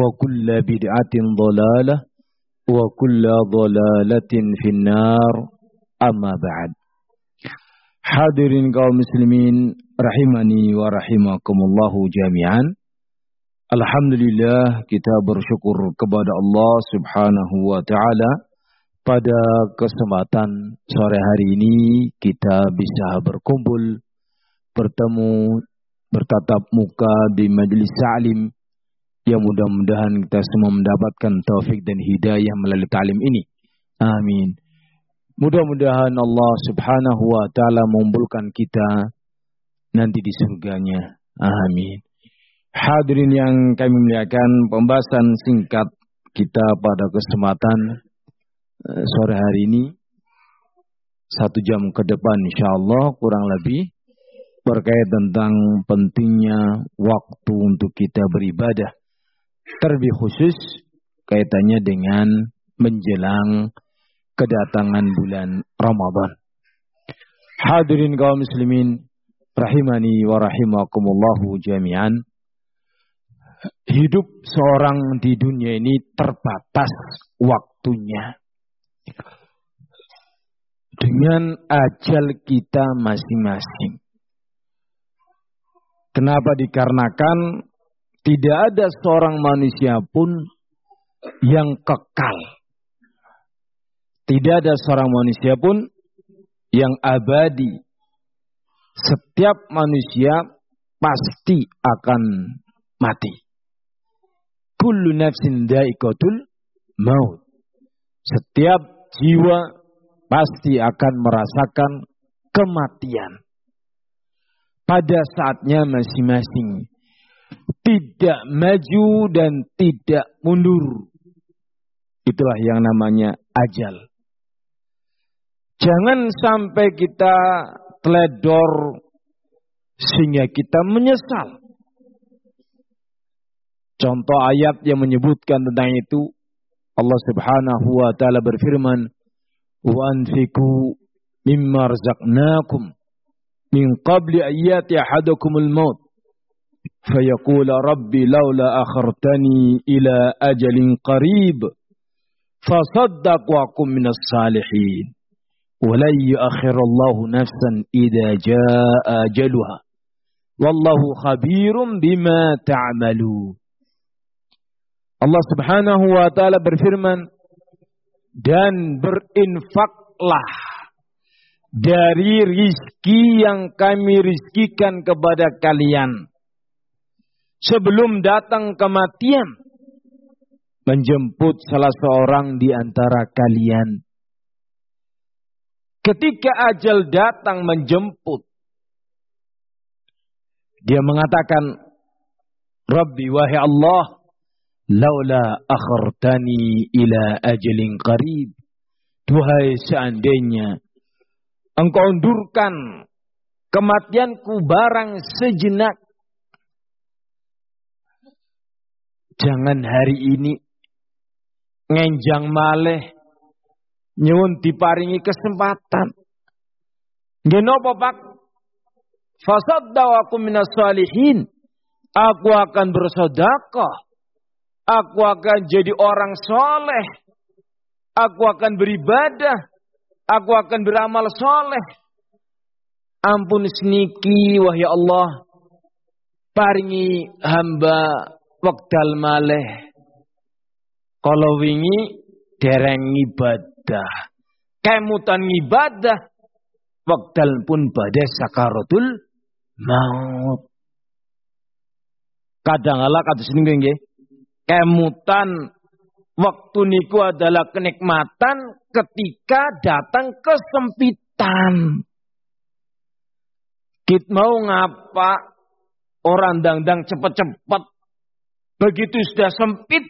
وكل بدعة ضلالة وكل ضلالة في النار أما بعد Hadirin kaum muslimin rahimani wa rahimakumullahu jami'an. Alhamdulillah kita bersyukur kepada Allah Subhanahu wa taala pada kesempatan sore hari ini kita bisa berkumpul bertemu bertatap muka di majelis salim yang mudah-mudahan kita semua mendapatkan taufik dan hidayah melalui talim ini. Amin. Mudah-mudahan Allah subhanahu wa ta'ala mengumpulkan kita nanti di surganya. Amin. Hadirin yang kami muliakan, pembahasan singkat kita pada kesempatan uh, sore hari ini. Satu jam ke depan insya Allah kurang lebih berkait tentang pentingnya waktu untuk kita beribadah. Terlebih khusus kaitannya dengan menjelang kedatangan bulan Ramadan. Hadirin kaum muslimin rahimani wa rahimakumullahu jami'an. Hidup seorang di dunia ini terbatas waktunya. Dengan ajal kita masing-masing. Kenapa dikarenakan tidak ada seorang manusia pun yang kekal. Tidak ada seorang manusia pun yang abadi. Setiap manusia pasti akan mati kullu nafsin da'iqatul maut. Setiap jiwa pasti akan merasakan kematian. Pada saatnya masing-masing. Tidak maju dan tidak mundur. Itulah yang namanya ajal. Jangan sampai kita teledor sehingga kita menyesal. Contoh ayat yang menyebutkan tentang itu Allah Subhanahu wa taala berfirman, "Wa anfiqu mimma razaqnakum min qabli ayati ahadakumul maut." فيقول ربي لولا أخرتني إلى أجل قريب فصدق وأكن من الصالحين. ولن يؤخر الله نفسا إذا جاء أجلها. والله خبير بما تعملون. Allah Subhanahu wa taala berfirman dan berinfaklah dari rizki yang kami rizkikan kepada kalian. Sebelum datang kematian menjemput salah seorang di antara kalian. Ketika ajal datang menjemput dia mengatakan Rabbi wahai Allah laula akhartani ila ajalin qarib. Tuhai seandainya engkau undurkan kematianku barang sejenak jangan hari ini ngenjang maleh nyuwun diparingi kesempatan nggih napa Pak fasaddaqa minas salihin aku akan bersedekah Aku akan jadi orang soleh. Aku akan beribadah. Aku akan beramal soleh. Ampun seniki wahai Allah. Paringi hamba wekdal malih. Kalau wingi dereng ibadah. Kemutan ibadah wekdal pun badai sakaratul maut. Kadang ala kata sini nggih. Kemutan waktu niku adalah kenikmatan ketika datang kesempitan. Kita mau ngapa orang dangdang cepet-cepet. Begitu sudah sempit.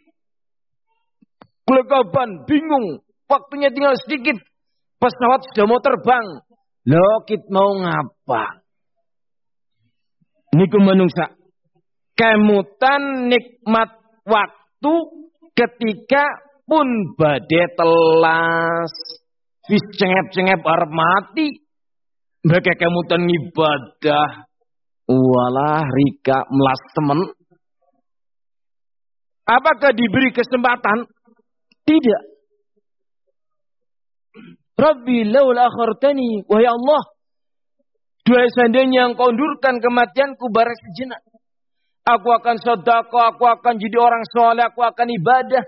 Kelegaban, bingung. Waktunya tinggal sedikit. Pesawat sudah mau terbang. Loh, kita mau ngapa? Niku menungsa. Kemutan nikmat waktu ketika pun badai telas. Wis cengep-cengep arep mati. Mereka kemutan ibadah. Walah Rika melas temen. Apakah diberi kesempatan? Tidak. Rabbi laul akhartani. Wahai Allah. Dua seandainya yang kondurkan kematianku barak sejenak. Aku akan sodako, aku akan jadi orang soleh, aku akan ibadah.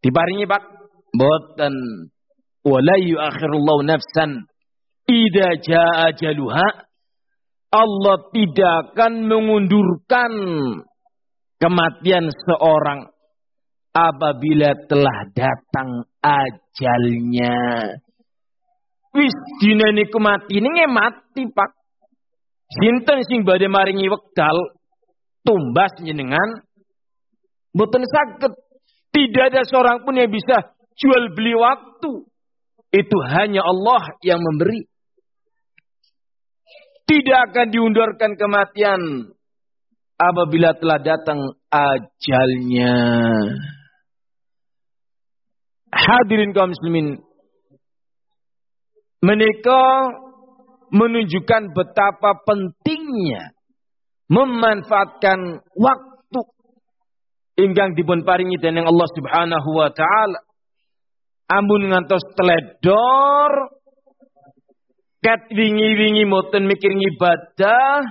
Dibaringi pak. Boten. Wala yuakhirullahu nafsan Ida jaa jaluha. Allah tidak akan mengundurkan kematian seorang apabila telah datang ajalnya. Wis dina niku mati ini mati pak. Sinten sing badhe maringi wekdal tumbas jenengan mboten saged. Tidak ada seorang pun yang bisa jual beli waktu. Itu hanya Allah yang memberi tidak akan diundurkan kematian apabila telah datang ajalnya. Hadirin kaum muslimin, menikah menunjukkan betapa pentingnya memanfaatkan waktu ingkang dipun paringi dening Allah Subhanahu wa taala. Ampun ngantos teledor Kat wingi-wingi moten mikir ibadah,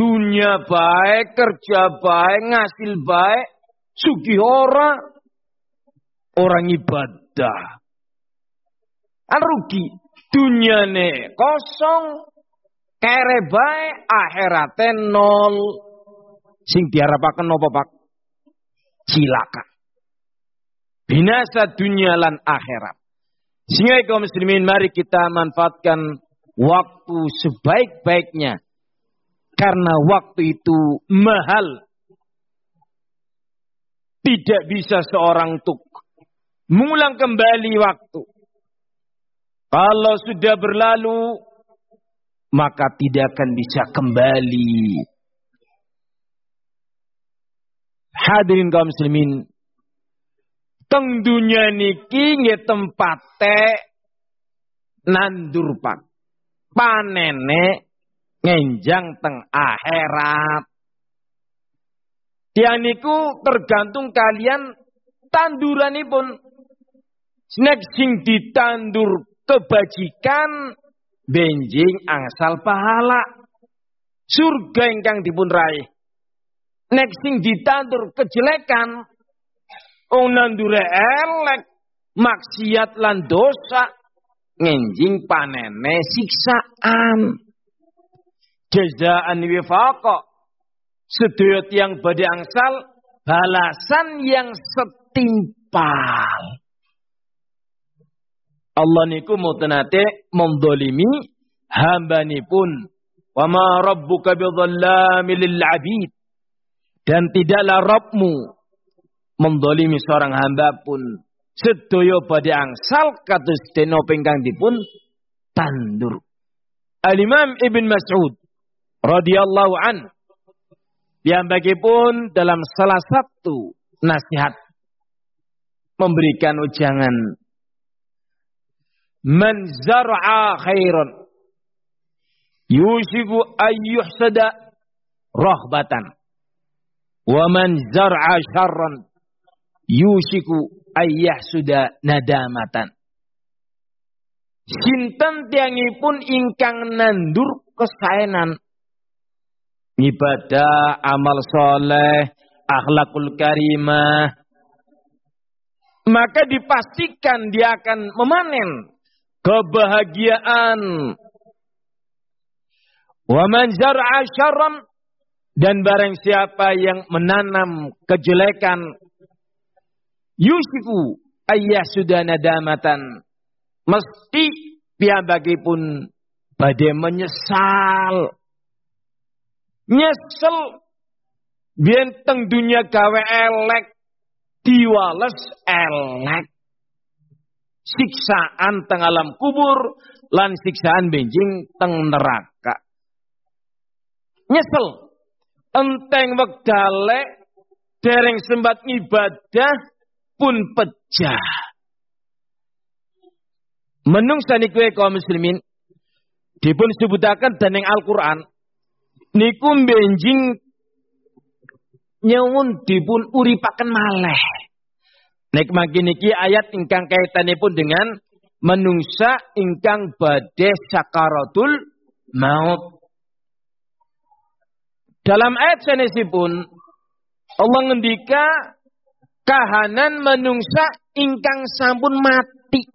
dunia baik, kerja baik, ngasil baik, sugi ora, orang ibadah. An rugi, dunia ne kosong, kere baik, akhirate nol. Sing diharapkan apa pak? Cilaka. Binasa dunia lan akhirat. Sehingga kaum muslimin mari kita manfaatkan waktu sebaik-baiknya. Karena waktu itu mahal. Tidak bisa seorang untuk mengulang kembali waktu. Kalau sudah berlalu, maka tidak akan bisa kembali. Hadirin kaum muslimin, teng dunia niki nggih tempate nandur pak panene ngenjang teng akhirat. Tiang niku tergantung kalian tanduranipun. Nek sing ditandur kebajikan benjing angsal pahala. Surga ingkang dipun raih. Nek sing ditandur kejelekan wong nandure elek maksiat lan dosa ngenjing panene siksaan. Jazaan wifaqa. Sedaya yang badhe angsal balasan yang setimpal. Allah niku mutenate mendolimi hambanipun. Wa ma rabbuka bidhallami lil abid. Dan tidaklah Rabbmu mendolimi seorang hamba pun sedaya badhe angsal dena pingkang dipun tandur. Al-Imam Ibn Mas'ud radhiyallahu an pun dalam salah satu nasihat memberikan ujangan man zar'a khairan yushiku ayyuhsada rahbatan wa man zar'a syarran yushiku ayah sudah nadamatan. Sinten pun ingkang nandur kesaenan. Ibadah, amal soleh, akhlakul karimah, maka dipastikan dia akan memanen kebahagiaan. Wa man zar'a dan barang siapa yang menanam kejelekan yusiku ayah sudah nadamatan. Mesti bagi pun pada menyesal nyesel. Bienteng dunia gawe elek diwales elek. Siksaan teng alam kubur lan siksaan benjing teng neraka. Nyesel. Enteng wekdale dereng sembat ibadah pun pecah menungsa niku kaum muslimin dipun sebutaken dening Al-Qur'an niku benjing nyawun dipun uripaken maleh. Nek mangke niki ayat ingkang kaitanipun dengan menungsa ingkang badhe sakaratul maut. Dalam ayat sanesipun Allah ngendika kahanan menungsa ingkang sampun mati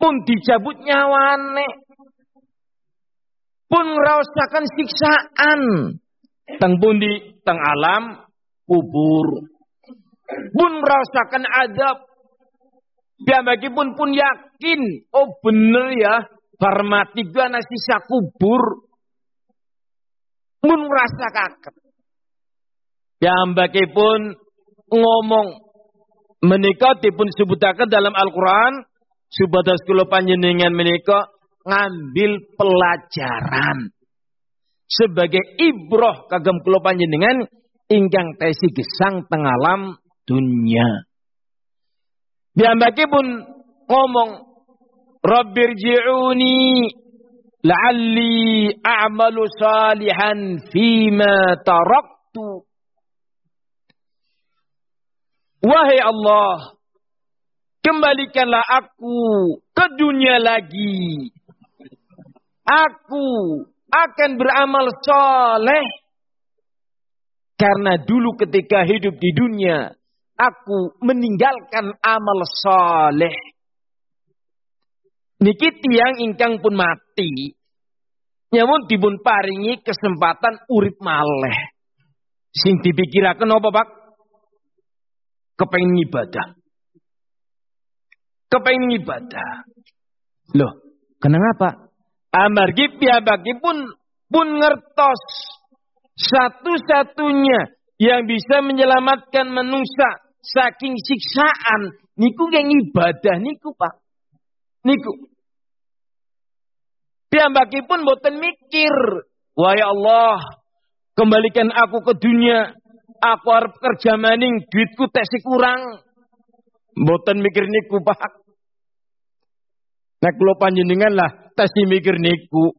pun dicabut nyawane pun ngerasakan siksaan. Teng pundi? Teng alam? Kubur. Pun merasakan adab. Bagi pun pun yakin. Oh bener ya. Bar mati sisa kubur. Pun merasa kaget. Bagi pun ngomong. Menikah dipun sebutakan dalam Al-Quran. Subadas kula panjenengan menikah ngambil pelajaran sebagai ibroh kagem kula panjenengan ingkang tesi gesang tengalam dunia. pun ngomong Rabbirji'uni la'alli a'malu salihan fima taraktu. Wahai Allah, kembalikanlah aku ke dunia lagi. Aku akan beramal soleh. Karena dulu ketika hidup di dunia, aku meninggalkan amal soleh. Niki tiang ingkang pun mati. Namun dibun paringi kesempatan urip maleh. Sing dipikirakan apa pak? Kepengen ibadah. Kepengen ibadah. Loh, kenapa? Amargi bagi pun pun ngertos satu-satunya yang bisa menyelamatkan manusia saking siksaan niku yang ibadah niku Pak. Niku. bagi pun boten mikir, wahai Allah, kembalikan aku ke dunia. Aku harus kerja maning, duitku tesi kurang. Boten mikir niku Pak. Nah kalau panjenengan lah tesi mikir niku.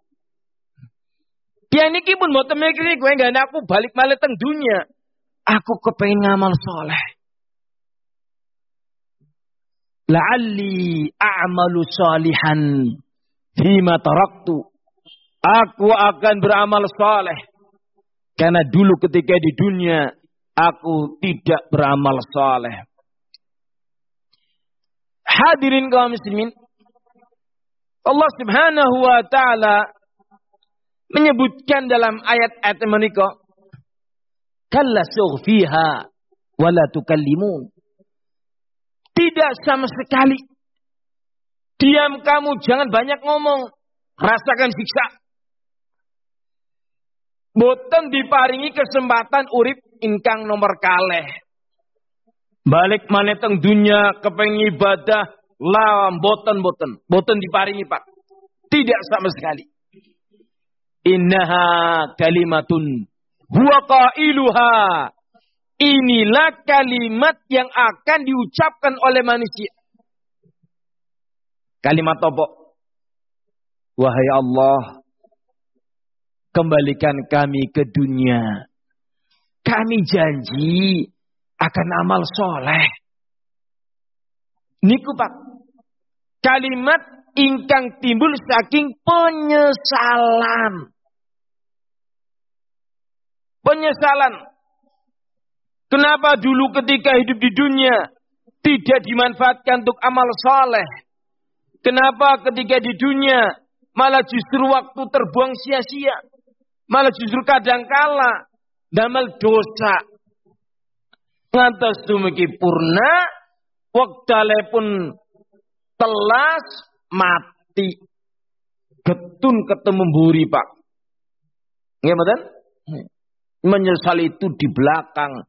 Dia niki pun mau mikir niku enggak aku balik malah teng dunia. Aku kepengen ngamal soleh. La'alli a'malu salihan fima taraktu. Aku akan beramal soleh. Karena dulu ketika di dunia aku tidak beramal soleh. Hadirin kaum muslimin, Allah Subhanahu wa taala menyebutkan dalam ayat-ayat menika kalla fiha wala tukallimun. Tidak sama sekali. Diam kamu jangan banyak ngomong. Rasakan siksa. Boten diparingi kesempatan urip ingkang nomor kaleh balik mana teng dunia kepengen ibadah lah, boten boten, diparingi pak. Tidak sama sekali. Innaha kalimatun huwa qailuha. Inilah kalimat yang akan diucapkan oleh manusia. Kalimat apa? Wahai Allah, kembalikan kami ke dunia. Kami janji akan amal soleh. Niku pak, kalimat ingkang timbul saking penyesalan. Penyesalan. Kenapa dulu ketika hidup di dunia tidak dimanfaatkan untuk amal soleh? Kenapa ketika di dunia malah justru waktu terbuang sia-sia? Malah justru kadang kala damel dosa. Ngantos dumugi purna, waktale pun telas mati. Getun ketemu buri pak. Nggak Menyesal itu di belakang.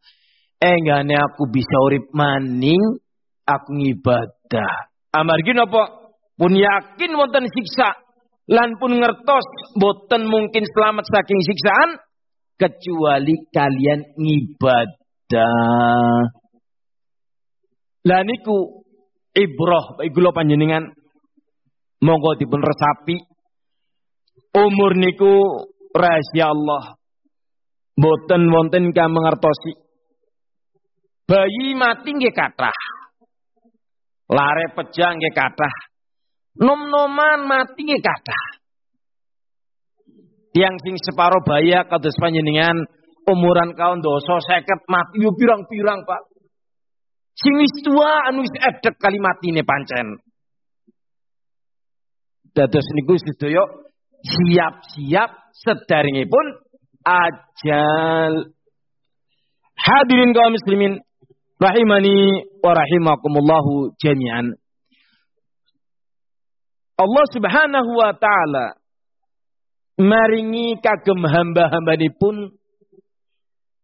Enggane aku bisa urip maning aku ngibadah. Amargi napa? Pun yakin wonten siksa. Lan pun ngertos boten mungkin selamat saking siksaan kecuali kalian ngibadah lah niku ibroh kula panjenengan monggo dipun resapi umur niku rahasia Allah boten wonten kang mengertosi Bayi mati nggih kathah. Lare pejang nggih kathah. Nom-noman mati nggih kathah. Tiang sing separo bayi kados panjenengan umuran kaum dosa seket mati yo pirang-pirang, Pak. Sing wis tua anu wis edek kali matine pancen. Dados niku sedaya siap-siap pun ajal. Hadirin kaum muslimin rahimani wa rahimakumullahu jami'an. Allah Subhanahu wa taala maringi kagem hamba-hamba pun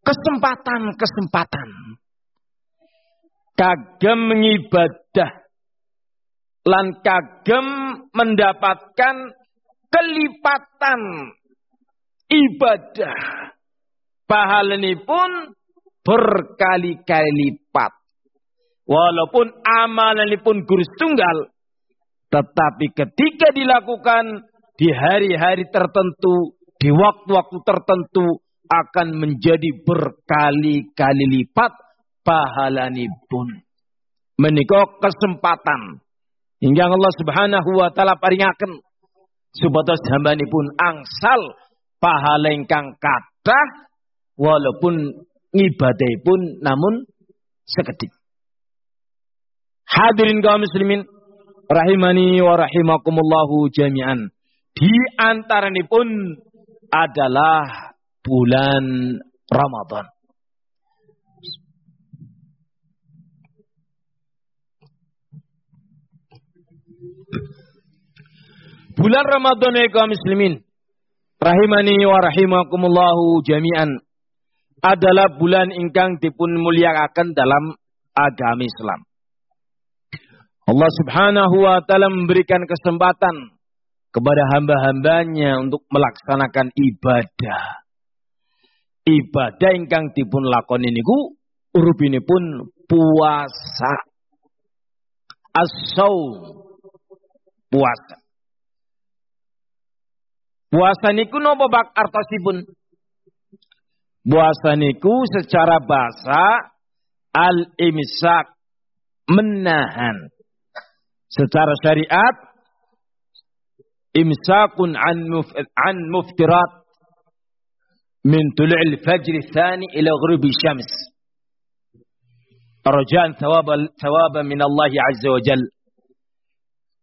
kesempatan-kesempatan kagem mengibadah lan kagem mendapatkan kelipatan ibadah pun berkali-kali lipat. Walaupun amalan pun guru tunggal, tetapi ketika dilakukan di hari-hari tertentu, di waktu-waktu tertentu akan menjadi berkali-kali lipat pahalani pun. Menikah kesempatan. Hingga Allah subhanahu wa ta'ala paringaken. Supados hambani pun angsal pahala kathah walaupun ibadah pun namun seketik. Hadirin kaum muslimin rahimani wa rahimakumullahu jami'an. Di antara ini pun adalah bulan Ramadan. Bulan Ramadan ya kaum muslimin. Rahimani wa rahimakumullahu jami'an adalah bulan ingkang dipun muliakan dalam agama Islam. Allah Subhanahu wa taala memberikan kesempatan kepada hamba-hambanya untuk melaksanakan ibadah. Ibadah ingkang dipun lakoni niku ini pun puasa. As-saum. Puasa. Puasa niku napa bak artosipun? Puasa niku secara bahasa al-imsak menahan. Secara syariat imsakun an muf an muftirat min tulu'il fajr tsani ila ghurubi syams. Rajaan thawab thawab min Allah azza wa jal.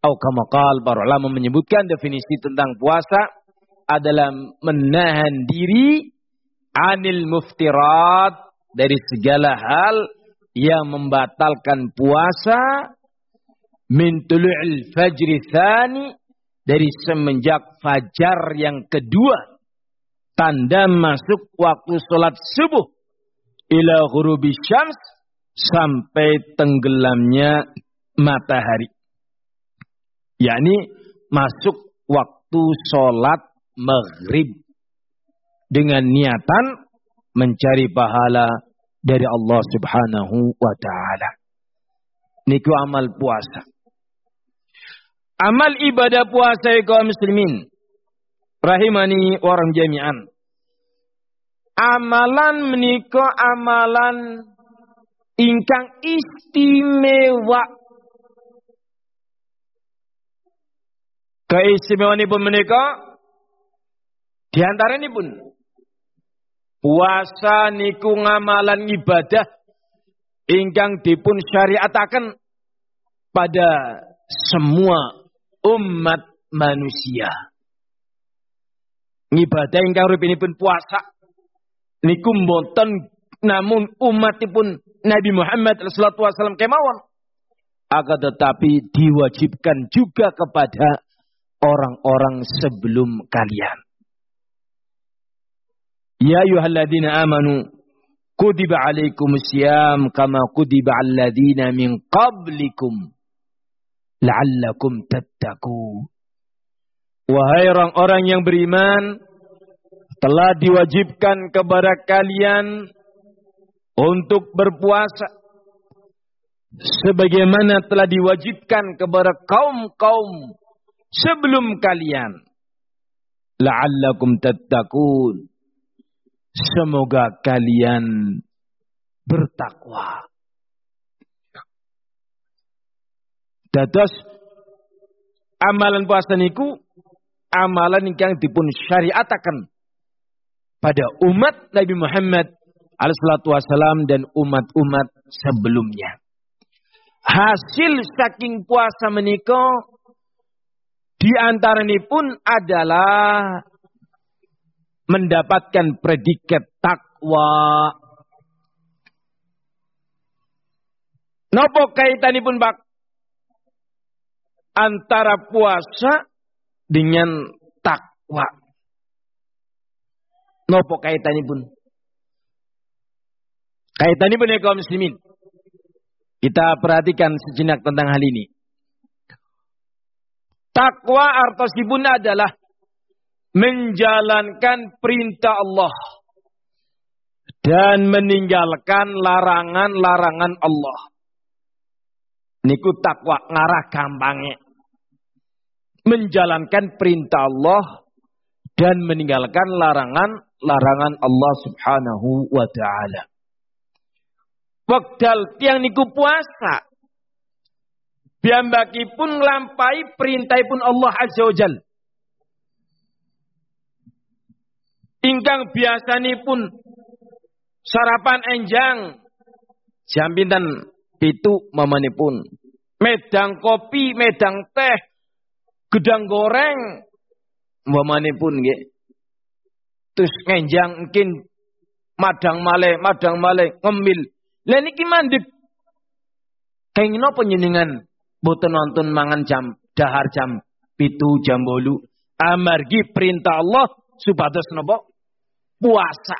Atau kama qal para ulama menyebutkan definisi tentang puasa adalah menahan diri anil muftirat dari segala hal yang membatalkan puasa min tulu'il fajri thani dari semenjak fajar yang kedua. Tanda masuk waktu sholat subuh ila ghurubi syams sampai tenggelamnya matahari. Yakni masuk waktu sholat maghrib dengan niatan mencari pahala dari Allah Subhanahu wa taala. Niku amal puasa. Amal ibadah puasa kaum muslimin rahimani orang jami'an. Amalan menika amalan ingkang istimewa. Keistimewaan pun menika di antara ini pun Puasa niku ngamalan ibadah ingkang dipun syariataken pada semua umat manusia. Ngibadah ingkang pun puasa niku mboten namun umatipun Nabi Muhammad wasallam kemawon. Akan tetapi diwajibkan juga kepada orang-orang sebelum kalian. Ya ayyuhalladzina amanu kutiba alaikumusiyam kama kutiba alladzina min qablikum la'allakum tattaqun. Wahai orang-orang yang beriman, telah diwajibkan kepada kalian untuk berpuasa sebagaimana telah diwajibkan kepada kaum-kaum sebelum kalian. La'allakum tattaqun. Semoga kalian bertakwa. Dados amalan puasa niku amalan yang dipun syariatakan pada umat Nabi Muhammad alaihi wasallam dan umat-umat sebelumnya. Hasil saking puasa menikah di pun adalah mendapatkan predikat takwa. Nopo kaitanipun bak antara puasa dengan takwa. Nopo kaitanipun? Kaitanipun ya kaum muslimin. Kita perhatikan sejenak tentang hal ini. Takwa artosipun adalah menjalankan perintah Allah dan meninggalkan larangan-larangan Allah. Niku takwa ngarah gampangnya. Menjalankan perintah Allah dan meninggalkan larangan-larangan Allah Subhanahu wa taala. Wakdal tiang niku puasa. pun lampai perintah pun Allah Azza wa Jalla. Ingkang pun sarapan enjang. Jam pinten? Pitu mamanipun medang kopi medang teh gedang goreng. Mamanipun nggih. Terus enjang mungkin madang male madang male ngemil. Lha niki mandek. Kenging napa nyenengan boten nonton mangan jam dahar jam pitu jam bolu? Amargi perintah Allah supados napa puasa.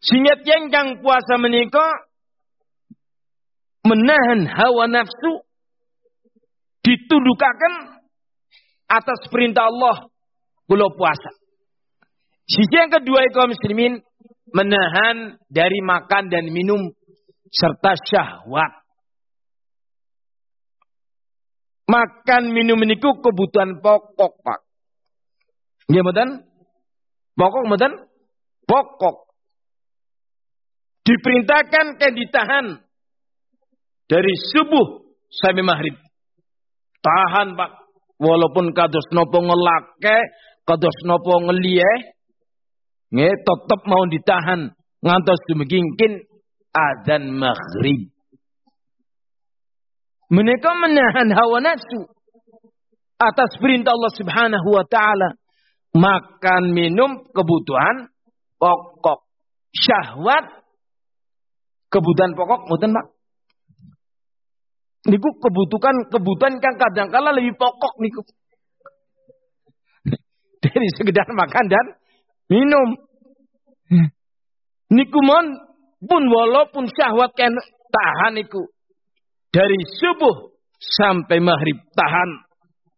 Sehingga yang puasa menikah menahan hawa nafsu ditundukakan atas perintah Allah kula puasa. Sisi yang kedua kaum muslimin menahan dari makan dan minum serta syahwat. Makan minum ini kebutuhan pokok, Pak. Ya, betul? Pokok mboten pokok. Diperintahkan ke ditahan dari subuh sampai maghrib. Tahan Pak. Walaupun kados nopo ngelake, kados nopo ngelie, nge tetap mau ditahan ngantos dumegingkin adzan maghrib. Mereka menahan hawa nafsu atas perintah Allah Subhanahu wa taala makan minum kebutuhan pokok. Syahwat kebutuhan pokok mboten Pak? Niku kebutuhan kebutuhan yang kadang kala lebih pokok niku. Dari sekedar makan dan minum. Niku mon pun walaupun syahwat kan tahan niku dari subuh sampai maghrib tahan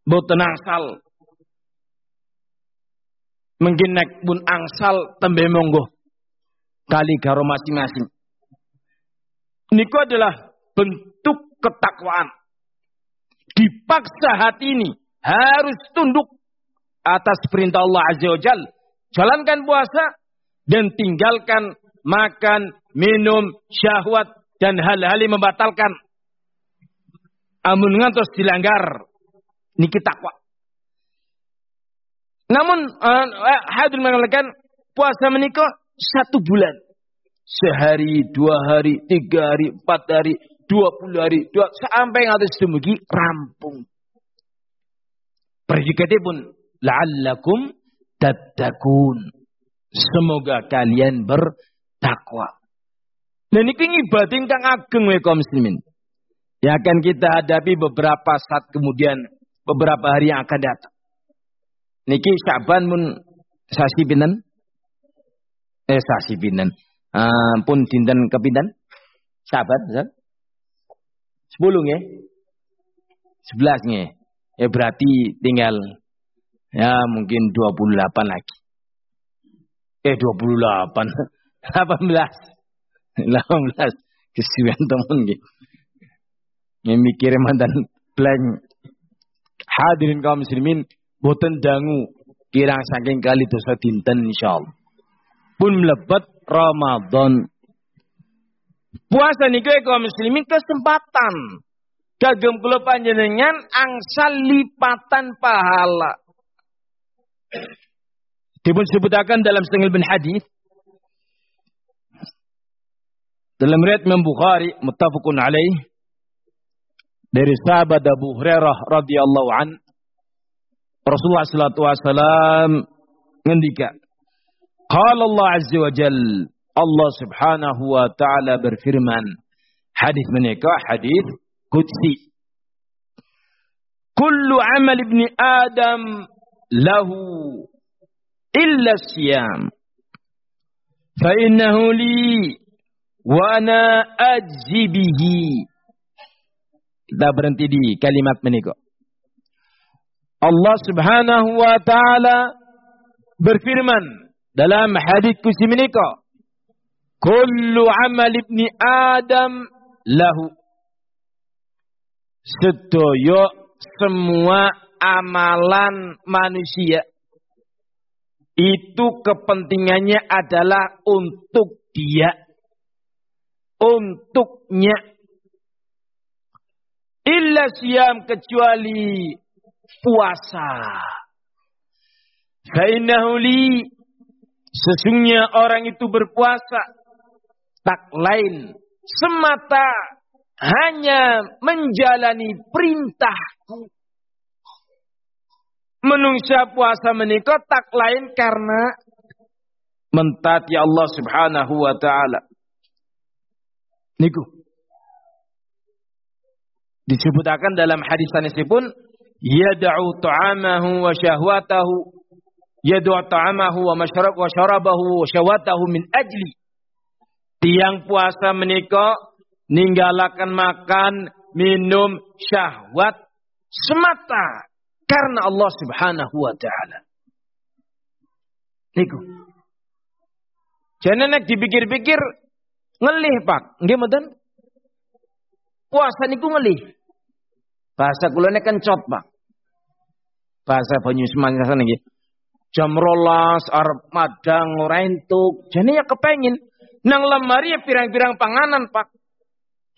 boten asal Mungkin naik pun angsal tembe monggo. Kali karo masing-masing. Niku adalah bentuk ketakwaan. Dipaksa hati ini harus tunduk atas perintah Allah Azza wa Jal. Jalankan puasa dan tinggalkan makan, minum, syahwat dan hal-hal yang membatalkan. Amun ngantos dilanggar. Niki takwa. Namun uh, hadul mengatakan puasa menikah satu bulan. Sehari, dua hari, tiga hari, empat hari, dua puluh hari, dua, sampai ngatus demikian rampung. Predikatnya pun la'allakum tattaqun. Semoga kalian bertakwa. Dan ini ibadah kang ageng wa kaum muslimin. Yang akan kita hadapi beberapa saat kemudian, beberapa hari yang akan datang. Niki Syaban pun sasi pinten? Eh sasi pinten. Uh, pun dinten kepinten? Syaban, Ustaz? Sepuluh nggih. Sebelas nggih. Ya berarti tinggal ya mungkin 28 lagi. Eh 28. 18. 18. Kesian temen gitu. Yang mikir mantan blank. Hadirin kaum muslimin. Boten dangu. Kirang saking kali dosa dinten insyaallah. Pun melebat Ramadan. Puasa nih kaum muslimin kesempatan. Kagem kula panjenengan angsal lipatan pahala. Dipun sebutakan dalam setengah bin hadis dalam riwayat Imam Bukhari muttafaqun alaih dari sahabat Abu Hurairah radhiyallahu an Rasulullah sallallahu alaihi wasallam ngendika Qala Allah azza wa jal Allah subhanahu wa ta'ala berfirman hadis menikah hadis qudsi Kullu amal ibni Adam lahu illa siyam fa innahu li wa ana ajzi bihi kita berhenti di kalimat menika Allah Subhanahu wa taala berfirman dalam hadis kursi menika kullu amal ibni adam lahu sedaya semua amalan manusia itu kepentingannya adalah untuk dia. Untuknya. Illa siam kecuali puasa. Fainahu li. Sesungguhnya orang itu berpuasa. Tak lain. Semata hanya menjalani perintahku menungsa puasa menikah tak lain karena mentati Allah Subhanahu wa taala. Niku. Disebutakan dalam hadis pun yad'u ta'amahu wa syahwatahu yad'u ta'amahu wa masyrab wa syarabahu wa syahwatahu min ajli. Tiang puasa menikah ninggalakan makan, minum, syahwat semata karena Allah Subhanahu wa taala. Niku. Jangan nek dipikir-pikir ngelih, Pak. Nggih mboten? Puasa niku ngelih. Bahasa kula nek kencot, Pak. Bahasa Banyu Semangka nggih. Jam rolas arep madang ora entuk. Jane ya kepengin nang lemari ya pirang-pirang panganan, Pak.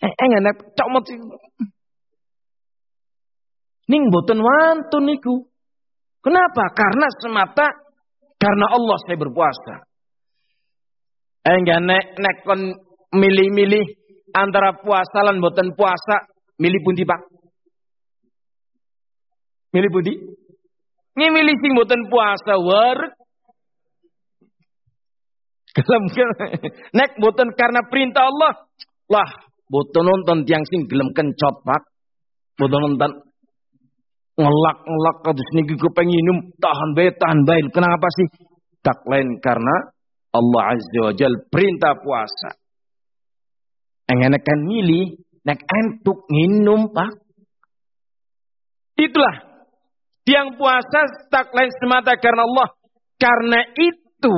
Eh, eh enak cok Ning boten wantun niku. Kenapa? Karena semata karena Allah saya berpuasa. Enggak nek nek kon milih-milih antara puasa lan boten puasa, milih pundi Pak? Milih pundi? milih sing boten puasa war. Gelem nek boten karena perintah Allah, lah boten nonton tiang sing gelem kencot Pak. Boten nonton ngelak-ngelak kados niki kepenginum tahan bae tahan bae. Kenapa sih? Tak lain karena Allah Azza wa Jal perintah puasa. Engenekan milih nek entuk minum pak. Itulah tiang puasa tak lain semata karena Allah. Karena itu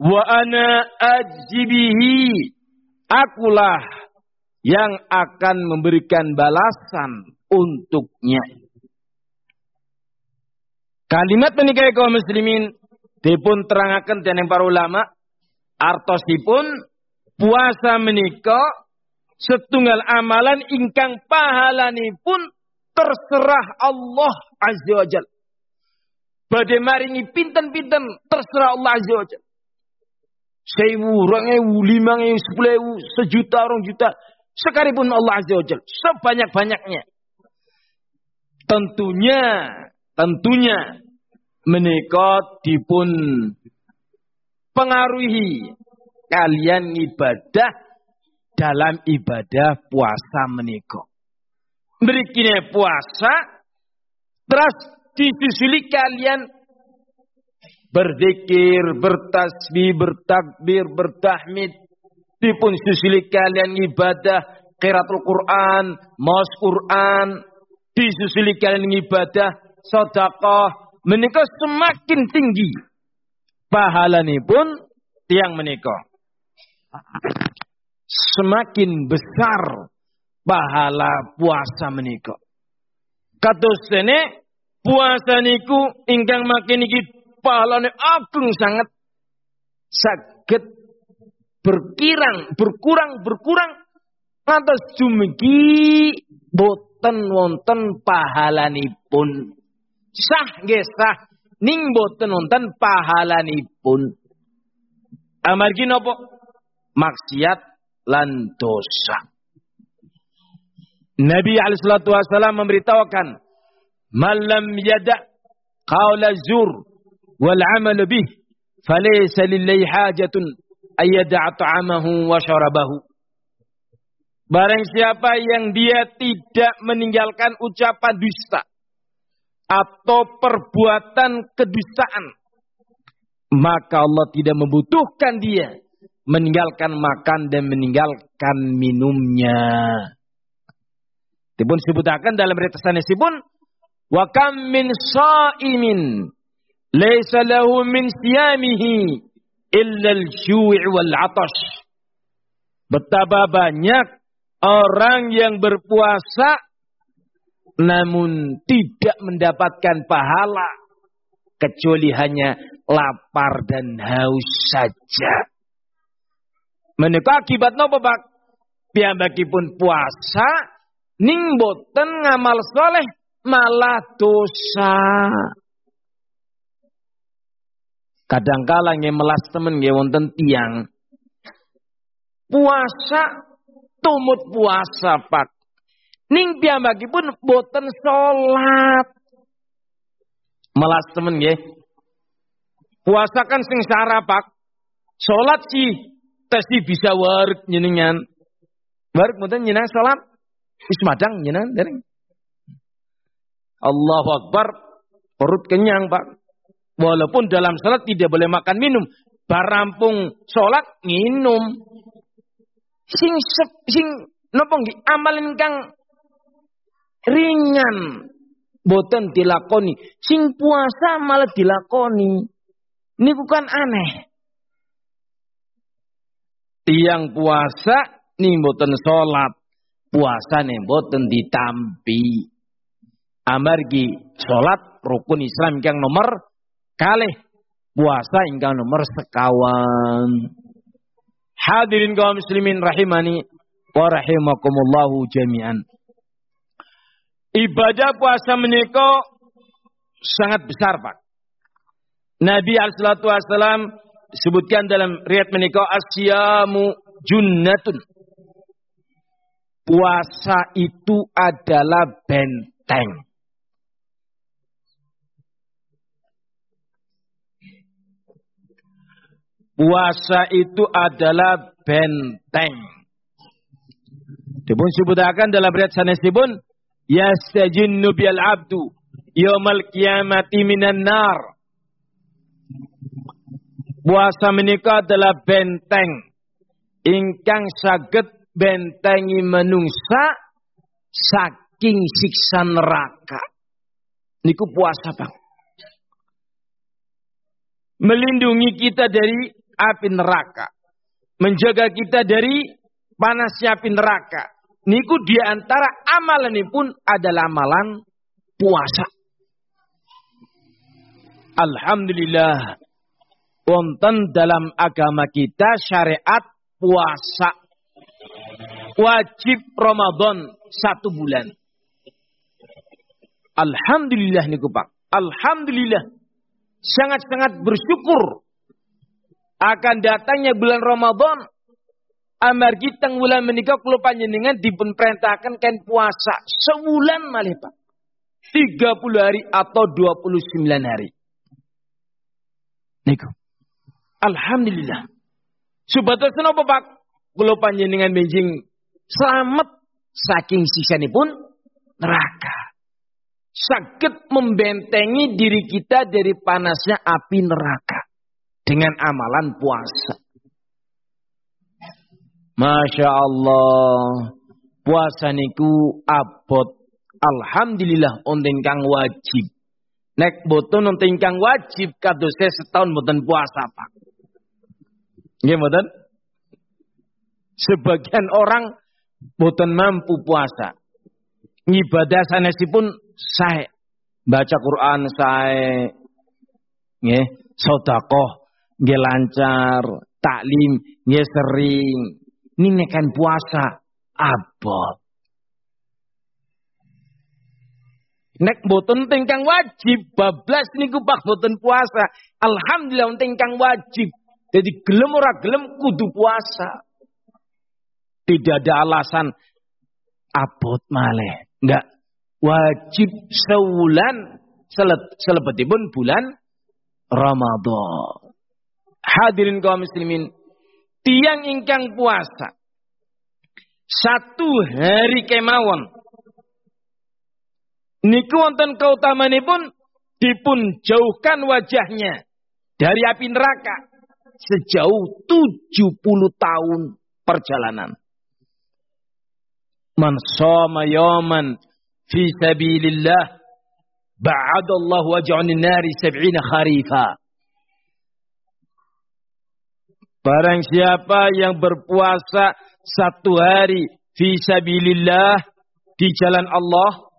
wa ana ajibihi akulah yang akan memberikan balasan untuknya. Kalimat menikah kaum muslimin dipun terangaken dening para ulama artosipun puasa menikah setunggal amalan ingkang pahalani pun terserah Allah azza wajal. Badhe maringi pinten-pinten terserah Allah azza wajal. Sewu, rong ewu, ewu, sejuta, orang juta. Sekalipun Allah Azza wa Jal. Sebanyak-banyaknya. Tentunya, tentunya menikah dipun pengaruhi kalian ibadah dalam ibadah puasa menikah. Berikini puasa, terus disusuli kalian berzikir, bertasbih, bertakbir, bertahmid. Dipun susuli kalian ibadah, qiraatul Quran, maus Quran, disusuli kalian ibadah, sedekah, menikah semakin tinggi pahala pun tiang menikah. Semakin besar pahala puasa menikah. Kados dene puasa niku ingkang makin iki pahalane agung sangat sakit berkirang berkurang berkurang. Atas jumiki boten wonten pahalanipun. Sah nggih sah. Ning boten wonten pahalanipun. Amargi napa? Maksiat lan dosa Nabi alaihi salatu wasallam memberitahukan malam yada qaula zur wal amal bih falaysa lillahi hajatun ayyada'a ta'amahu wa syarabahu Barang siapa yang dia tidak meninggalkan ucapan dusta atau perbuatan kedustaan, maka Allah tidak membutuhkan dia meninggalkan makan dan meninggalkan minumnya. Dipun sebutakan dalam retasan pun wa kam min sa'imin Laisa lahu min siyamihi illa al-ju' wal 'atash. Betapa banyak orang yang berpuasa namun tidak mendapatkan pahala kecuali hanya lapar dan haus saja. Menika akibat napa, Pak? Piyambakipun puasa ning boten ngamal soleh malah dosa. Kadangkala nggih melas temen nggih wonten tiang. Puasa tumut puasa, Pak. Ning pun boten salat. Melas temen nggih. Puasa kan sing sara, Pak. Salat sih tesi bisa warek nyenengan. Warek mboten nyenang salat. Wis madang nyenengan dereng. Allahu Akbar, perut kenyang, Pak. Walaupun dalam sholat tidak boleh makan minum. Barampung sholat minum. Sing sep, sing nopo nggih amalin kang ringan boten dilakoni. Sing puasa malah dilakoni. Ini bukan aneh. Tiang puasa nih boten sholat. Puasa nih boten ditampi. Amargi sholat rukun Islam yang nomor kalih puasa ingkang nomor sekawan. Hadirin kaum muslimin rahimani wa rahimakumullahu jami'an. Ibadah puasa menika sangat besar, Pak. Nabi alaihi sebutkan dalam riwayat menika asyamu junnatun. Puasa itu adalah benteng. Puasa itu adalah benteng. Dipun sebutakan dalam riwayat sanesipun yastajinnu bil abdu yaumal qiyamati minan nar. Puasa menikah adalah benteng ingkang saged bentengi menungsa saking siksa neraka. Niku puasa, Bang. Melindungi kita dari api neraka. Menjaga kita dari panasnya api neraka. Niku di antara amalan ini pun adalah amalan puasa. Alhamdulillah. Wonten dalam agama kita syariat puasa. Wajib Ramadan satu bulan. Alhamdulillah niku Pak. Alhamdulillah. Sangat-sangat bersyukur akan datangnya bulan Ramadan amargi teng wulan menika kula panjenengan dipun perintahkan kan puasa sebulan malih Pak. 30 hari atau 29 hari. Niku. Alhamdulillah. Supados napa Pak? Kula panjenengan benjing selamat saking sisanipun neraka. Sakit membentengi diri kita dari panasnya api neraka dengan amalan puasa. Masya Allah. Puasa niku abot. Alhamdulillah onten kang wajib. Nek boten onten kang wajib kadose setahun boten puasa pak. Boten? Sebagian orang boten mampu puasa. Ngibadah sanesipun sae. Baca Quran sae. Nggih, sedekah nggih lancar, taklim nggih sering. Ini nekan puasa abot. Nek boten tingkang wajib, bablas niku pak boten puasa. Alhamdulillah tingkang wajib. Jadi gelem ora gelem kudu puasa. Tidak ada alasan abot maleh. Enggak. Wajib sebulan selebetipun bulan Ramadan. Hadirin kaum muslimin, tiang ingkang puasa satu hari kemawon niku wonten kautamanipun dipun jauhkan wajahnya dari api neraka sejauh 70 tahun perjalanan. Man shoma yawman fi sabilillah ba'adallahu waj'an nari sab'ina kharifa. Barang siapa yang berpuasa satu hari fi sabilillah di jalan Allah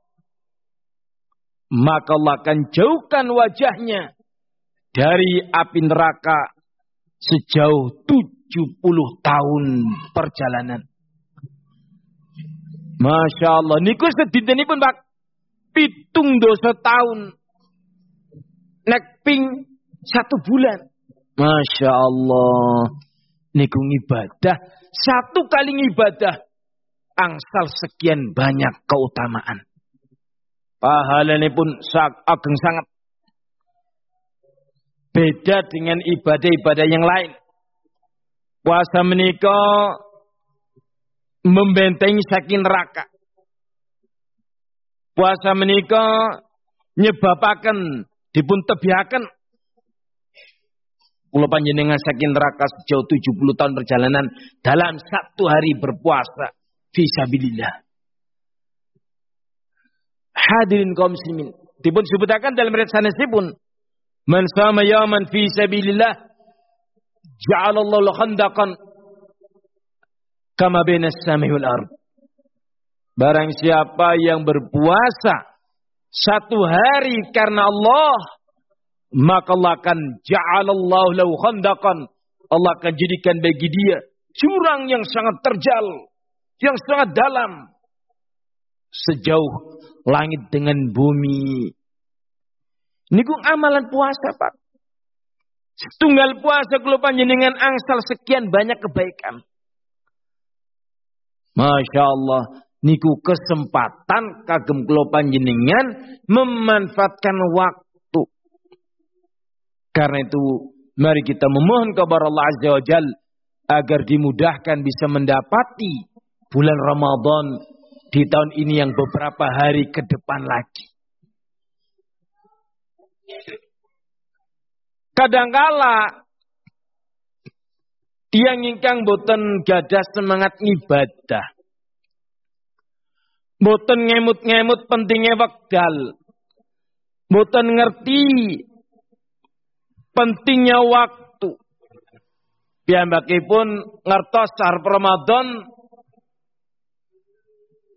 maka Allah akan jauhkan wajahnya dari api neraka sejauh 70 tahun perjalanan. Masya Allah. Niku sedinten pun pak. Pitung dosa tahun. Nek ping satu bulan. Masya Allah. Niku ibadah. Satu kali ibadah. Angsal sekian banyak keutamaan. Pahalanya pun ageng sangat. Beda dengan ibadah-ibadah yang lain. Puasa menikah membentengi saking neraka. Puasa menika nyebabaken dipun tebihaken kula panjenengan saking neraka sejauh 70 tahun perjalanan dalam satu hari berpuasa fisabilillah. Hadirin kaum muslimin, dipun sebutakan dalam riwayat sanesipun man sama yaman fi sabilillah ja'alallahu khandaqan kama benas sami wal ard. Barang siapa yang berpuasa satu hari karena Allah, maka Allah akan ja'alallahu lahu khandaqan. Allah akan jadikan bagi dia jurang yang sangat terjal, yang sangat dalam. Sejauh langit dengan bumi. Ini amalan puasa, Pak. Setunggal puasa kalau panjenengan angsal sekian banyak kebaikan. Masya Allah. Niku kesempatan kagem kula panjenengan memanfaatkan waktu. Karena itu mari kita memohon kepada Allah Azza wa Jal agar dimudahkan bisa mendapati bulan Ramadan di tahun ini yang beberapa hari ke depan lagi. Kadangkala tiang ingkang boten gadah semangat ibadah. Boten ngemut-ngemut pentingnya wekdal. Boten ngerti pentingnya waktu. pun ngertos sahar Ramadan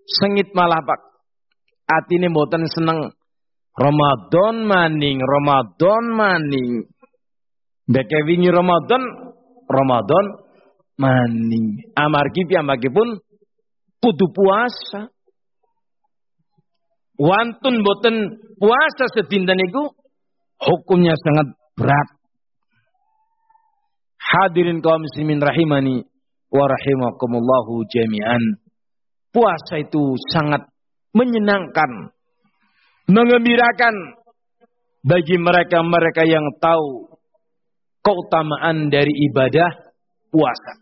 sengit malah Pak. Atine boten seneng Ramadan maning, Ramadan maning. Beke wingi Ramadan, Ramadan maning. Amargi pun kudu puasa. Wantun boten puasa sedinten niku hukumnya sangat berat. Hadirin kaum muslimin rahimani wa rahimakumullahu jami'an. Puasa itu sangat menyenangkan, mengembirakan bagi mereka-mereka yang tahu keutamaan dari ibadah puasa.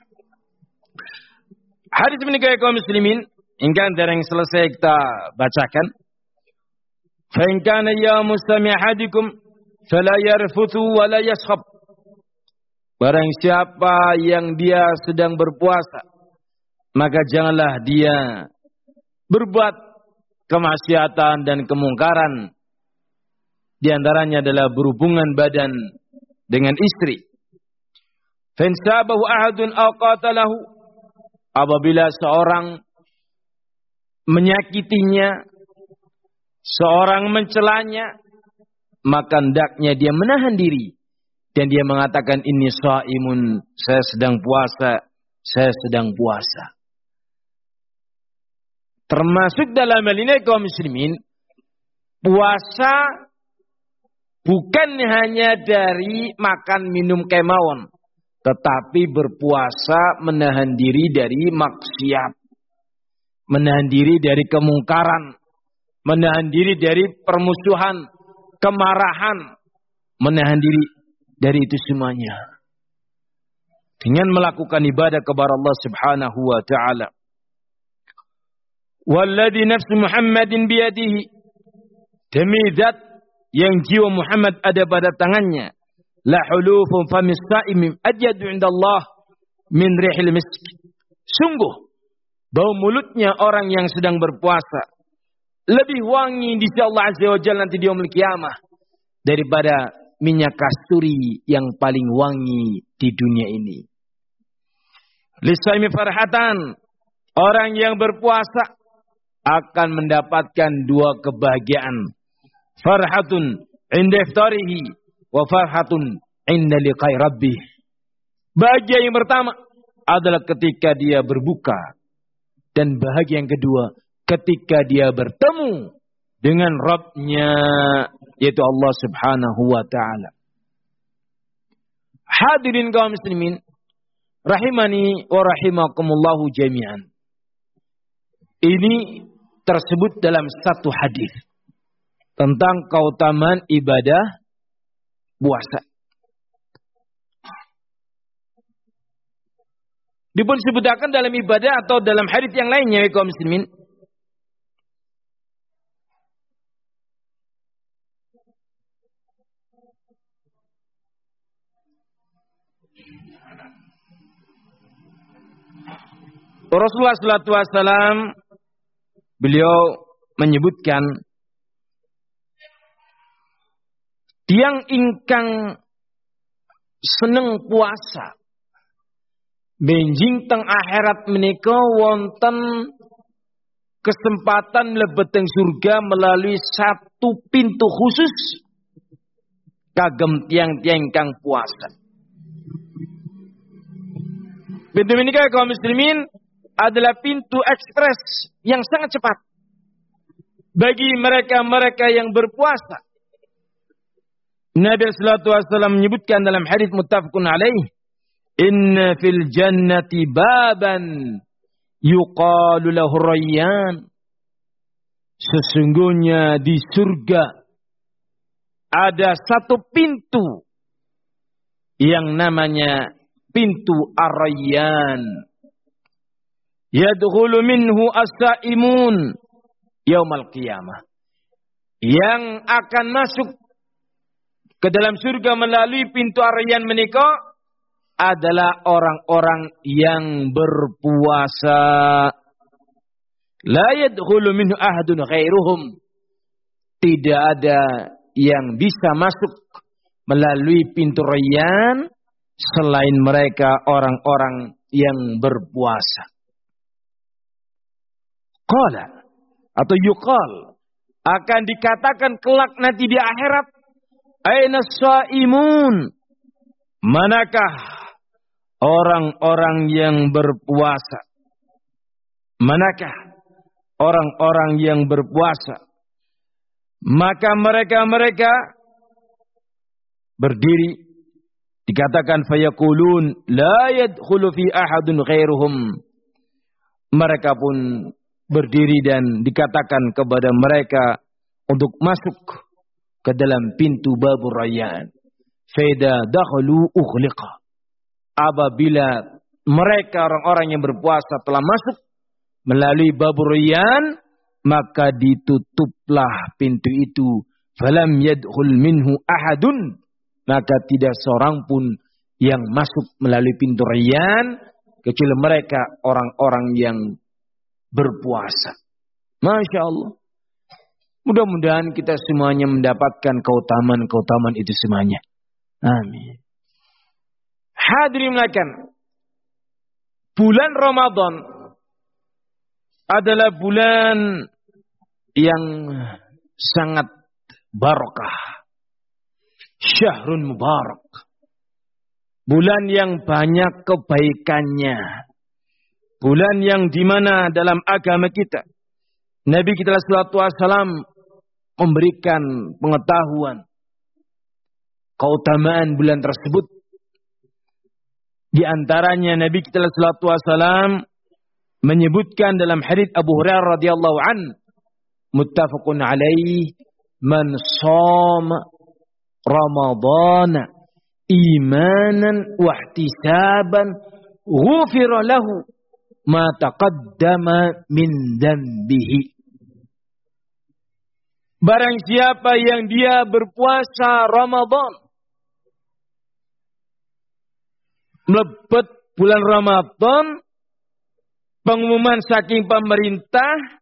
Hadis menikah kaum muslimin, hingga dari yang selesai kita bacakan. فإن كان يا مستمع أحدكم فلا يرفث ولا يسخب Barang siapa yang dia sedang berpuasa, maka janganlah dia berbuat kemaksiatan dan kemungkaran. Di antaranya adalah berhubungan badan dengan istri. Fansabahu ahadun awqatalahu. Apabila seorang menyakitinya seorang mencelanya, maka hendaknya dia menahan diri dan dia mengatakan ini saimun, saya sedang puasa, saya sedang puasa. Termasuk dalam hal ini kaum muslimin, puasa bukan hanya dari makan minum kemauan, tetapi berpuasa menahan diri dari maksiat, menahan diri dari kemungkaran, menahan diri dari permusuhan, kemarahan, menahan diri dari itu semuanya. Dengan melakukan ibadah kepada Allah Subhanahu wa taala. Walladhi nafsu Muhammadin biyadihi. Demi zat yang jiwa Muhammad ada pada tangannya. La hulufun famis ajadu Allah min rihil misk. Sungguh, bau mulutnya orang yang sedang berpuasa lebih wangi di sisi Allah Azza wa Jalla nanti di yaumul kiamah daripada minyak kasturi yang paling wangi di dunia ini. Lisaimi farhatan orang yang berpuasa akan mendapatkan dua kebahagiaan. Farhatun inda iftarihi wa farhatun inda liqai rabbih. Bahagia yang pertama adalah ketika dia berbuka dan bahagia yang kedua ketika dia bertemu dengan Rabbnya yaitu Allah Subhanahu wa taala. Hadirin kaum muslimin rahimani wa rahimakumullahu jami'an. Ini tersebut dalam satu hadis tentang keutamaan ibadah puasa. Dipun sebutkan dalam ibadah atau dalam hadis yang lainnya kaum muslimin Rasulullah SAW beliau menyebutkan tiang ingkang seneng puasa benjing teng akhirat menika wonten kesempatan lebeteng surga melalui satu pintu khusus kagem tiang-tiang kang puasa. Pintu ini kaum muslimin adalah pintu ekspres yang sangat cepat bagi mereka-mereka yang berpuasa. Nabi sallallahu alaihi wasallam menyebutkan dalam hadis muttafaqun alaih, "Inna fil jannati baban yuqalu lahu rayyan." Sesungguhnya di surga ada satu pintu yang namanya pintu Ar-Rayyan yadkhulu minhu as-saimun yaumal qiyamah. Yang akan masuk ke dalam surga melalui pintu Aryan menikah adalah orang-orang yang berpuasa. La yadkhulu minhu ahadun ghairuhum. Tidak ada yang bisa masuk melalui pintu Rayyan selain mereka orang-orang yang berpuasa. Qala atau yuqal akan dikatakan kelak nanti di akhirat aina saimun manakah orang-orang yang berpuasa? Manakah orang-orang yang berpuasa? Maka mereka-mereka berdiri. Dikatakan fayaqulun la yadkhulu fi ahadun ghairuhum. Mereka pun berdiri dan dikatakan kepada mereka untuk masuk ke dalam pintu babur rayyan. Feda dakhulu ughliqa. Apabila mereka orang-orang yang berpuasa telah masuk melalui babur rayyan, maka ditutuplah pintu itu. Falam yadkhul minhu ahadun maka tidak seorang pun yang masuk melalui pintu rian kecuali mereka orang-orang yang berpuasa. Masya Allah. Mudah-mudahan kita semuanya mendapatkan keutamaan-keutamaan itu semuanya. Amin. Hadirin melakukan. Bulan Ramadan adalah bulan yang sangat barokah syahrun mubarak. Bulan yang banyak kebaikannya. Bulan yang di mana dalam agama kita. Nabi kita SAW memberikan pengetahuan. Keutamaan bulan tersebut. Di antaranya Nabi kita SAW menyebutkan dalam hadits Abu Hurairah radhiyallahu an muttafaqun alaih man shoma Ramadhan imanan wa ihtisaban ghufira lahu ma taqaddama min dambihi. Barang siapa yang dia berpuasa Ramadan. Melebet bulan Ramadan. Pengumuman saking pemerintah.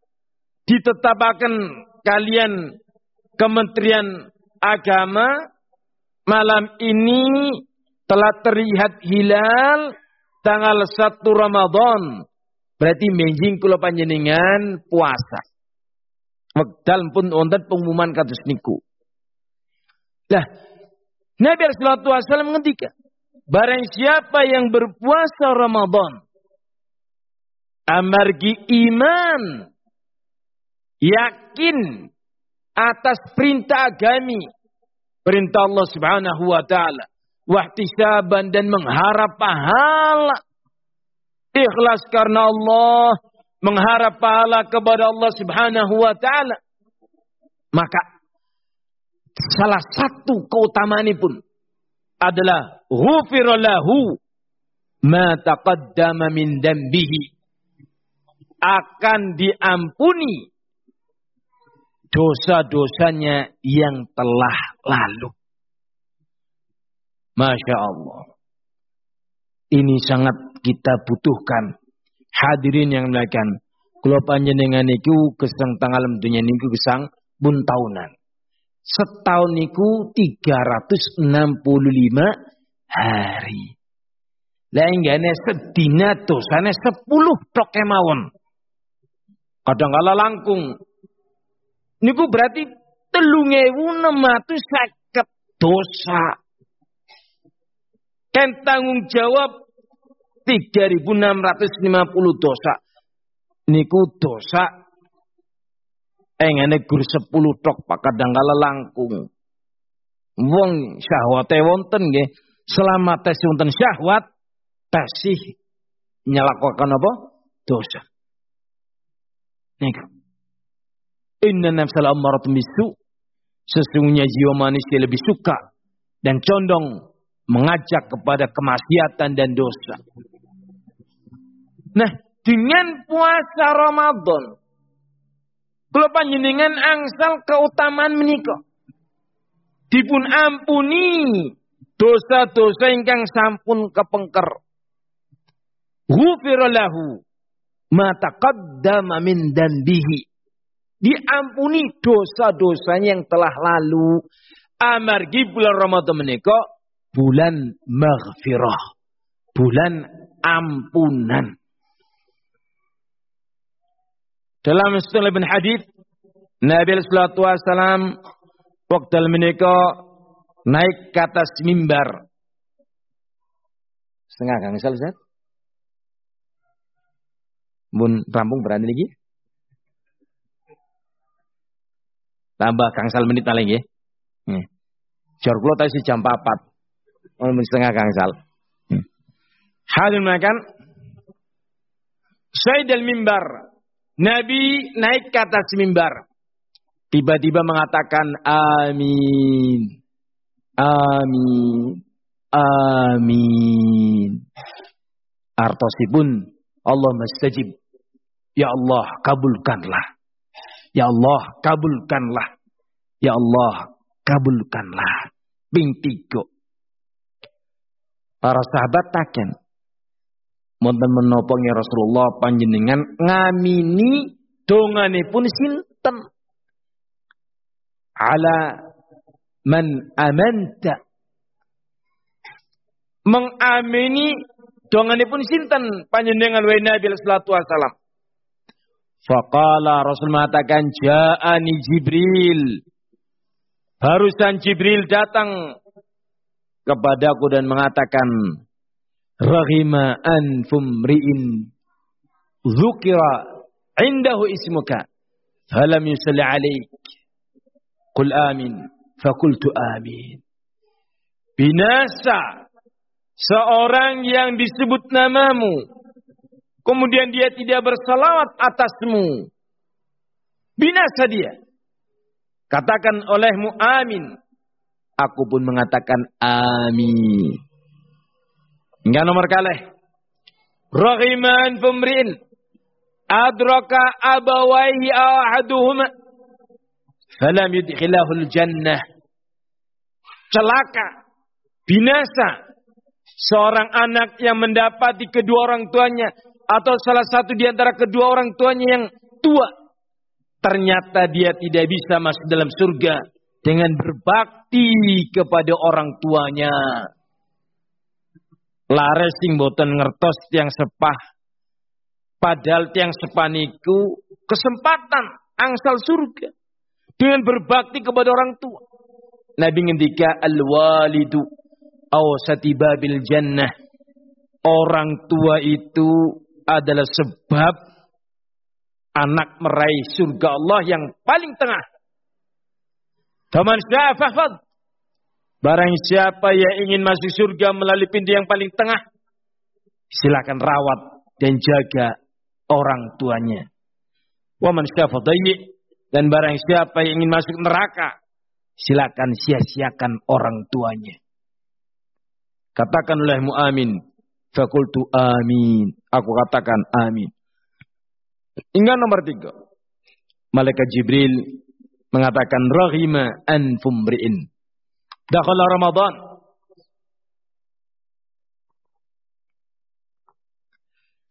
Ditetapkan kalian Kementerian Agama malam ini telah terlihat hilal tanggal 1 Ramadan. Berarti menjing kula panjenengan puasa. Wekdal pun wonten pengumuman kados niku. Lah, Nabi sallallahu alaihi wasallam ngendika, barang siapa yang berpuasa Ramadan amargi iman yakin atas perintah agami perintah Allah Subhanahu wa taala wahtisaban dan mengharap pahala ikhlas karena Allah mengharap pahala kepada Allah Subhanahu wa taala maka salah satu keutamaan pun adalah ghufira lahu ma taqaddama min dambihi akan diampuni dosa-dosanya yang telah lalu. Masya Allah. Ini sangat kita butuhkan. Hadirin yang melakukan. Kalau panjenengan niku kesang tanggal dunia niku kesang bun tahunan. Setahun niku 365 hari. Lah enggane sedina dosane 10 tok kemawon. Kadang kala langkung Niku berarti telung ewu seket dosa. Kan tanggung jawab 3650 dosa. Niku dosa engane gur 10 tok pak kadang kala langkung. Wong syahwate wonten nggih. Selama tes wonten syahwat tasih nyalakokan apa? Dosa. Niku. Inna nafsal ammaratun bisu. Sesungguhnya jiwa manusia lebih suka dan condong mengajak kepada kemaksiatan dan dosa. Nah, dengan puasa Ramadan, kalau panjenengan angsal keutamaan menikah. Dipun ampuni dosa-dosa ingkang sampun kepengker. Ghufira lahu ma taqaddama min danbihi diampuni dosa-dosanya yang telah lalu. Amargi bulan Ramadan menika bulan maghfirah. Bulan ampunan. Dalam istilah bin hadis Nabi sallallahu alaihi wasallam waktu menika naik ke atas mimbar. Setengah kang Ustaz. Mun rampung berani lagi? Tambah gangsal menit paling ya. Hmm. Jor kula tadi jam 4. Walaupun setengah gangsal. Hmm. Hadir makan. Sayyid mimbar Nabi naik ke atas mimbar. Tiba-tiba mengatakan amin. Amin. Amin. Artosipun Allah mastajib. Ya Allah kabulkanlah. Ya Allah kabulkanlah. Ya Allah kabulkanlah. Tiga. Para sahabat taken. Monten menopong ya Rasulullah panjenengan ngamini dongane pun sinten. Ala man amanta. Mengamini dongane pun sinten panjenengan wa Nabi sallallahu alaihi wasallam. Faqala Rasul mengatakan ja'ani Jibril. Barusan Jibril datang kepadaku dan mengatakan Rahima anfum ri'in. Zukira indahu ismuka. Falam yusalli alaik. Qul amin. Fakultu amin. Binasa. Seorang yang disebut namamu. Kemudian dia tidak bersalawat atasmu. Binasa dia. Katakan olehmu amin. Aku pun mengatakan amin. Hingga nomor kalih. Rahiman pemrin. Adraka abawaihi ahaduhuma. Falam yudkhilahul jannah. Celaka. Binasa. Seorang anak yang mendapati kedua orang tuanya. Atau salah satu di antara kedua orang tuanya yang tua. Ternyata dia tidak bisa masuk dalam surga dengan berbakti kepada orang tuanya. Lares sing boten ngertos tiang sepah. Padahal tiang sepaniku kesempatan angsal surga dengan berbakti kepada orang tua. Nabi ngendika al-walidu awsati babil jannah. Orang tua itu adalah sebab anak meraih surga Allah yang paling tengah. Faman syafafad. Barang siapa yang ingin masuk surga melalui pintu yang paling tengah, silakan rawat dan jaga orang tuanya. Waman syafadayyi. Dan barang siapa yang ingin masuk neraka, silakan sia-siakan orang tuanya. Katakan olehmu amin. Fakultu amin. Aku katakan amin. Hingga nomor tiga. Malaikat Jibril mengatakan rahima anfum ri'in. Dakhala Ramadan.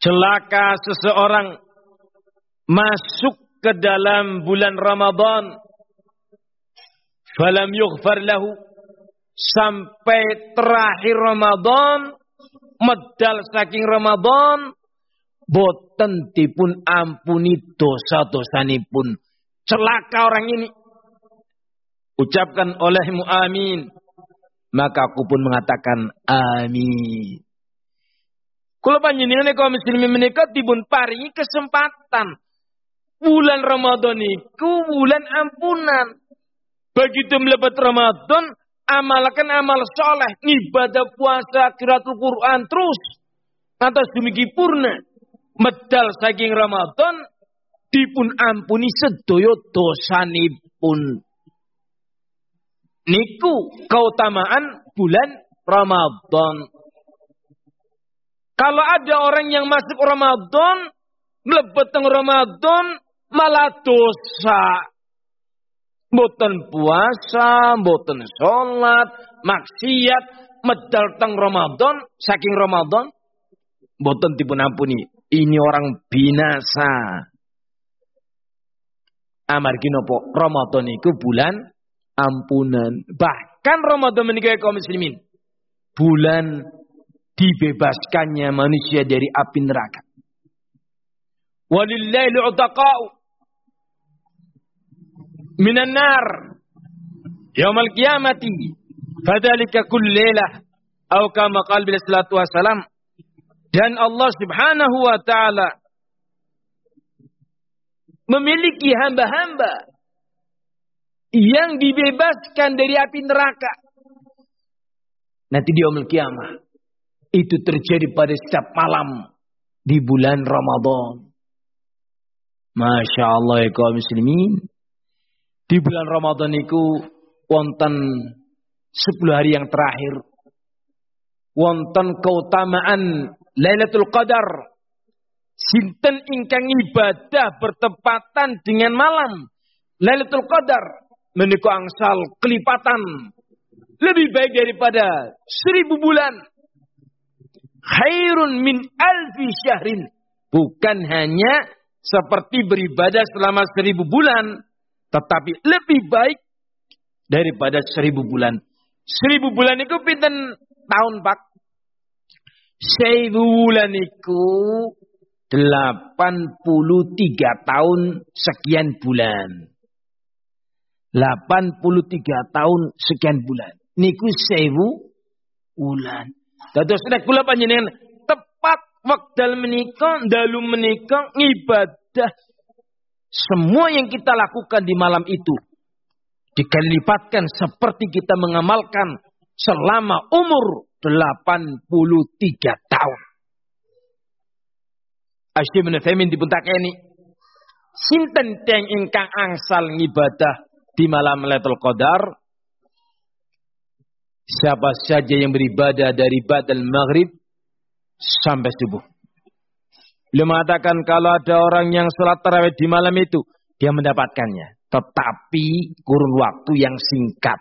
Celaka seseorang masuk ke dalam bulan Ramadan. Falam yughfar lahu. Sampai terakhir Ramadan. Medal saking Ramadan. Boten dipun ampuni dosa-dosani pun celaka orang ini. Ucapkan olehmu amin. Maka aku pun mengatakan amin. Kalau panjenengan kaum muslimin menikah dibun paringi kesempatan. Bulan Ramadan itu bulan ampunan. Begitu melebat Ramadan, amalkan amal soleh. Ibadah puasa, kiratul Quran terus. Atas demikian purna. Medal saking Ramadan, dipun ampuni sedaya dosanipun. Niku keutamaan bulan Ramadan. Kalau ada orang yang masuk Ramadan, mlebet Ramadan malah dosa. Mboten puasa, mboten sholat, maksiat, medal teng Ramadan, saking Ramadan, mboten dipun ampuni. Ini orang binasa. Amargi nopo Ramadan itu bulan ampunan. Bahkan Ramadan menikah kaum muslimin. Bulan dibebaskannya manusia dari api neraka. Walillahi utaqa'u minan nar yaumal qiyamati fadzalika kullilah atau kama qala salatu wasalam dan Allah Subhanahu wa taala memiliki hamba-hamba yang dibebaskan dari api neraka. Nanti di yaumul kiamah. Itu terjadi pada setiap malam di bulan Ramadan. Masya Allah ya kaum muslimin. Di bulan Ramadan itu wonten 10 hari yang terakhir. Wonten keutamaan Lailatul Qadar. Sinten ingkang ibadah bertepatan dengan malam Lailatul Qadar menika angsal kelipatan lebih baik daripada seribu bulan. Khairun min alfi syahrin. Bukan hanya seperti beribadah selama seribu bulan. Tetapi lebih baik daripada seribu bulan. Seribu bulan itu pinten tahun pak? Seribu bulan itu 83 tahun sekian bulan. 83 tahun sekian bulan. Niku sewu bulan. Dados nek kula panjenengan tepat wekdal menika dalu menika ibadah semua yang kita lakukan di malam itu dikalipatkan seperti kita mengamalkan selama umur 83 tahun. Asyik menefemin ini. Sinten teng ingkang angsal ngibadah di malam Lailatul Qadar siapa saja yang beribadah dari badal maghrib sampai subuh. Beliau mengatakan kalau ada orang yang sholat tarawih di malam itu, dia mendapatkannya. Tetapi kurun waktu yang singkat.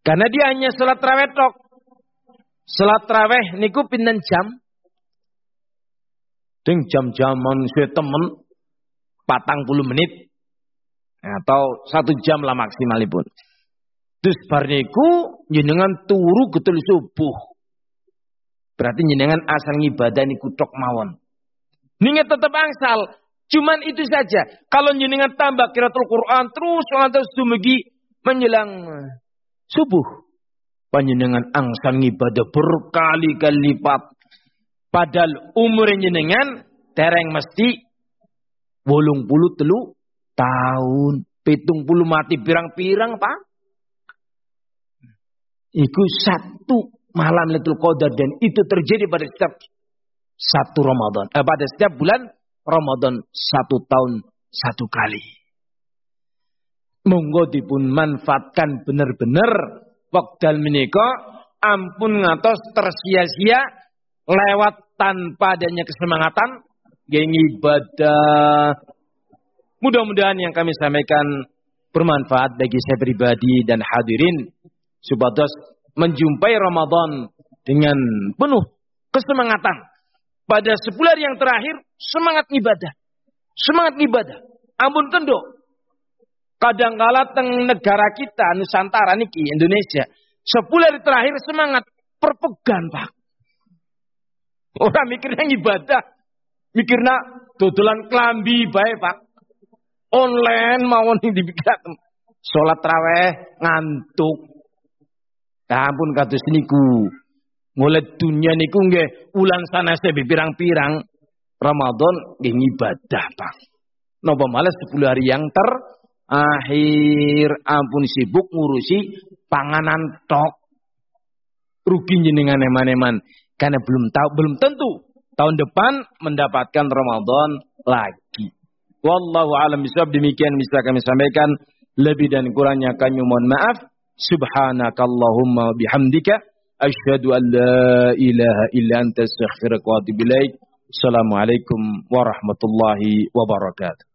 Karena dia hanya sholat tarawih tok. Sholat tarawih niku pinten jam? Ding jam-jaman saya temen patang puluh menit atau satu jam lah maksimalipun. Terus bar jenengan turu getul subuh. Berarti jenengan asal ibadah niku tok mawon. Ningat tetap angsal. Cuman itu saja. Kalau jenengan tambah kiratul Quran terus terus dumugi menjelang subuh. Panjenengan angsal ibadah berkali-kali lipat. Padahal umur jenengan tereng mesti bolong puluh telu tahun. Pitung puluh mati pirang-pirang, Pak. Itu satu malam Lailatul Qadar dan itu terjadi pada setiap satu Ramadan. Eh, pada setiap bulan Ramadan satu tahun satu kali. Monggo dipun manfaatkan benar-benar waktu menika ampun ngatos tersia-sia lewat tanpa adanya kesemangatan geng ibadah Mudah-mudahan yang kami sampaikan bermanfaat bagi saya pribadi dan hadirin. Supados menjumpai Ramadan dengan penuh kesemangatan. Pada sepuluh hari yang terakhir, semangat ibadah. Semangat ibadah. Ampun tentu. Kadang-kala teng negara kita, Nusantara niki, Indonesia. Sepuluh hari terakhir semangat perpegan, Pak. Orang mikirnya ibadah. Mikirnya dodolan kelambi baik, Pak online mawon dipikir sholat traweh ngantuk. Ya ampun kados niku. Mulai dunia niku nggih ulang sana saya pirang-pirang Ramadan nggih ibadah, Pak. Napa malah 10 hari yang ter akhir ampun sibuk ngurusi panganan tok. Rugi jenengan eman-eman karena belum tahu belum tentu tahun depan mendapatkan Ramadan lagi. Wallahu alam bisawab demikian bisa kami sampaikan. Lebih dan kurangnya kami mohon maaf. Subhanakallahumma bihamdika. Asyhadu an la ilaha illa anta astaghfiruka wa atubu ilaik. Assalamualaikum warahmatullahi wabarakatuh.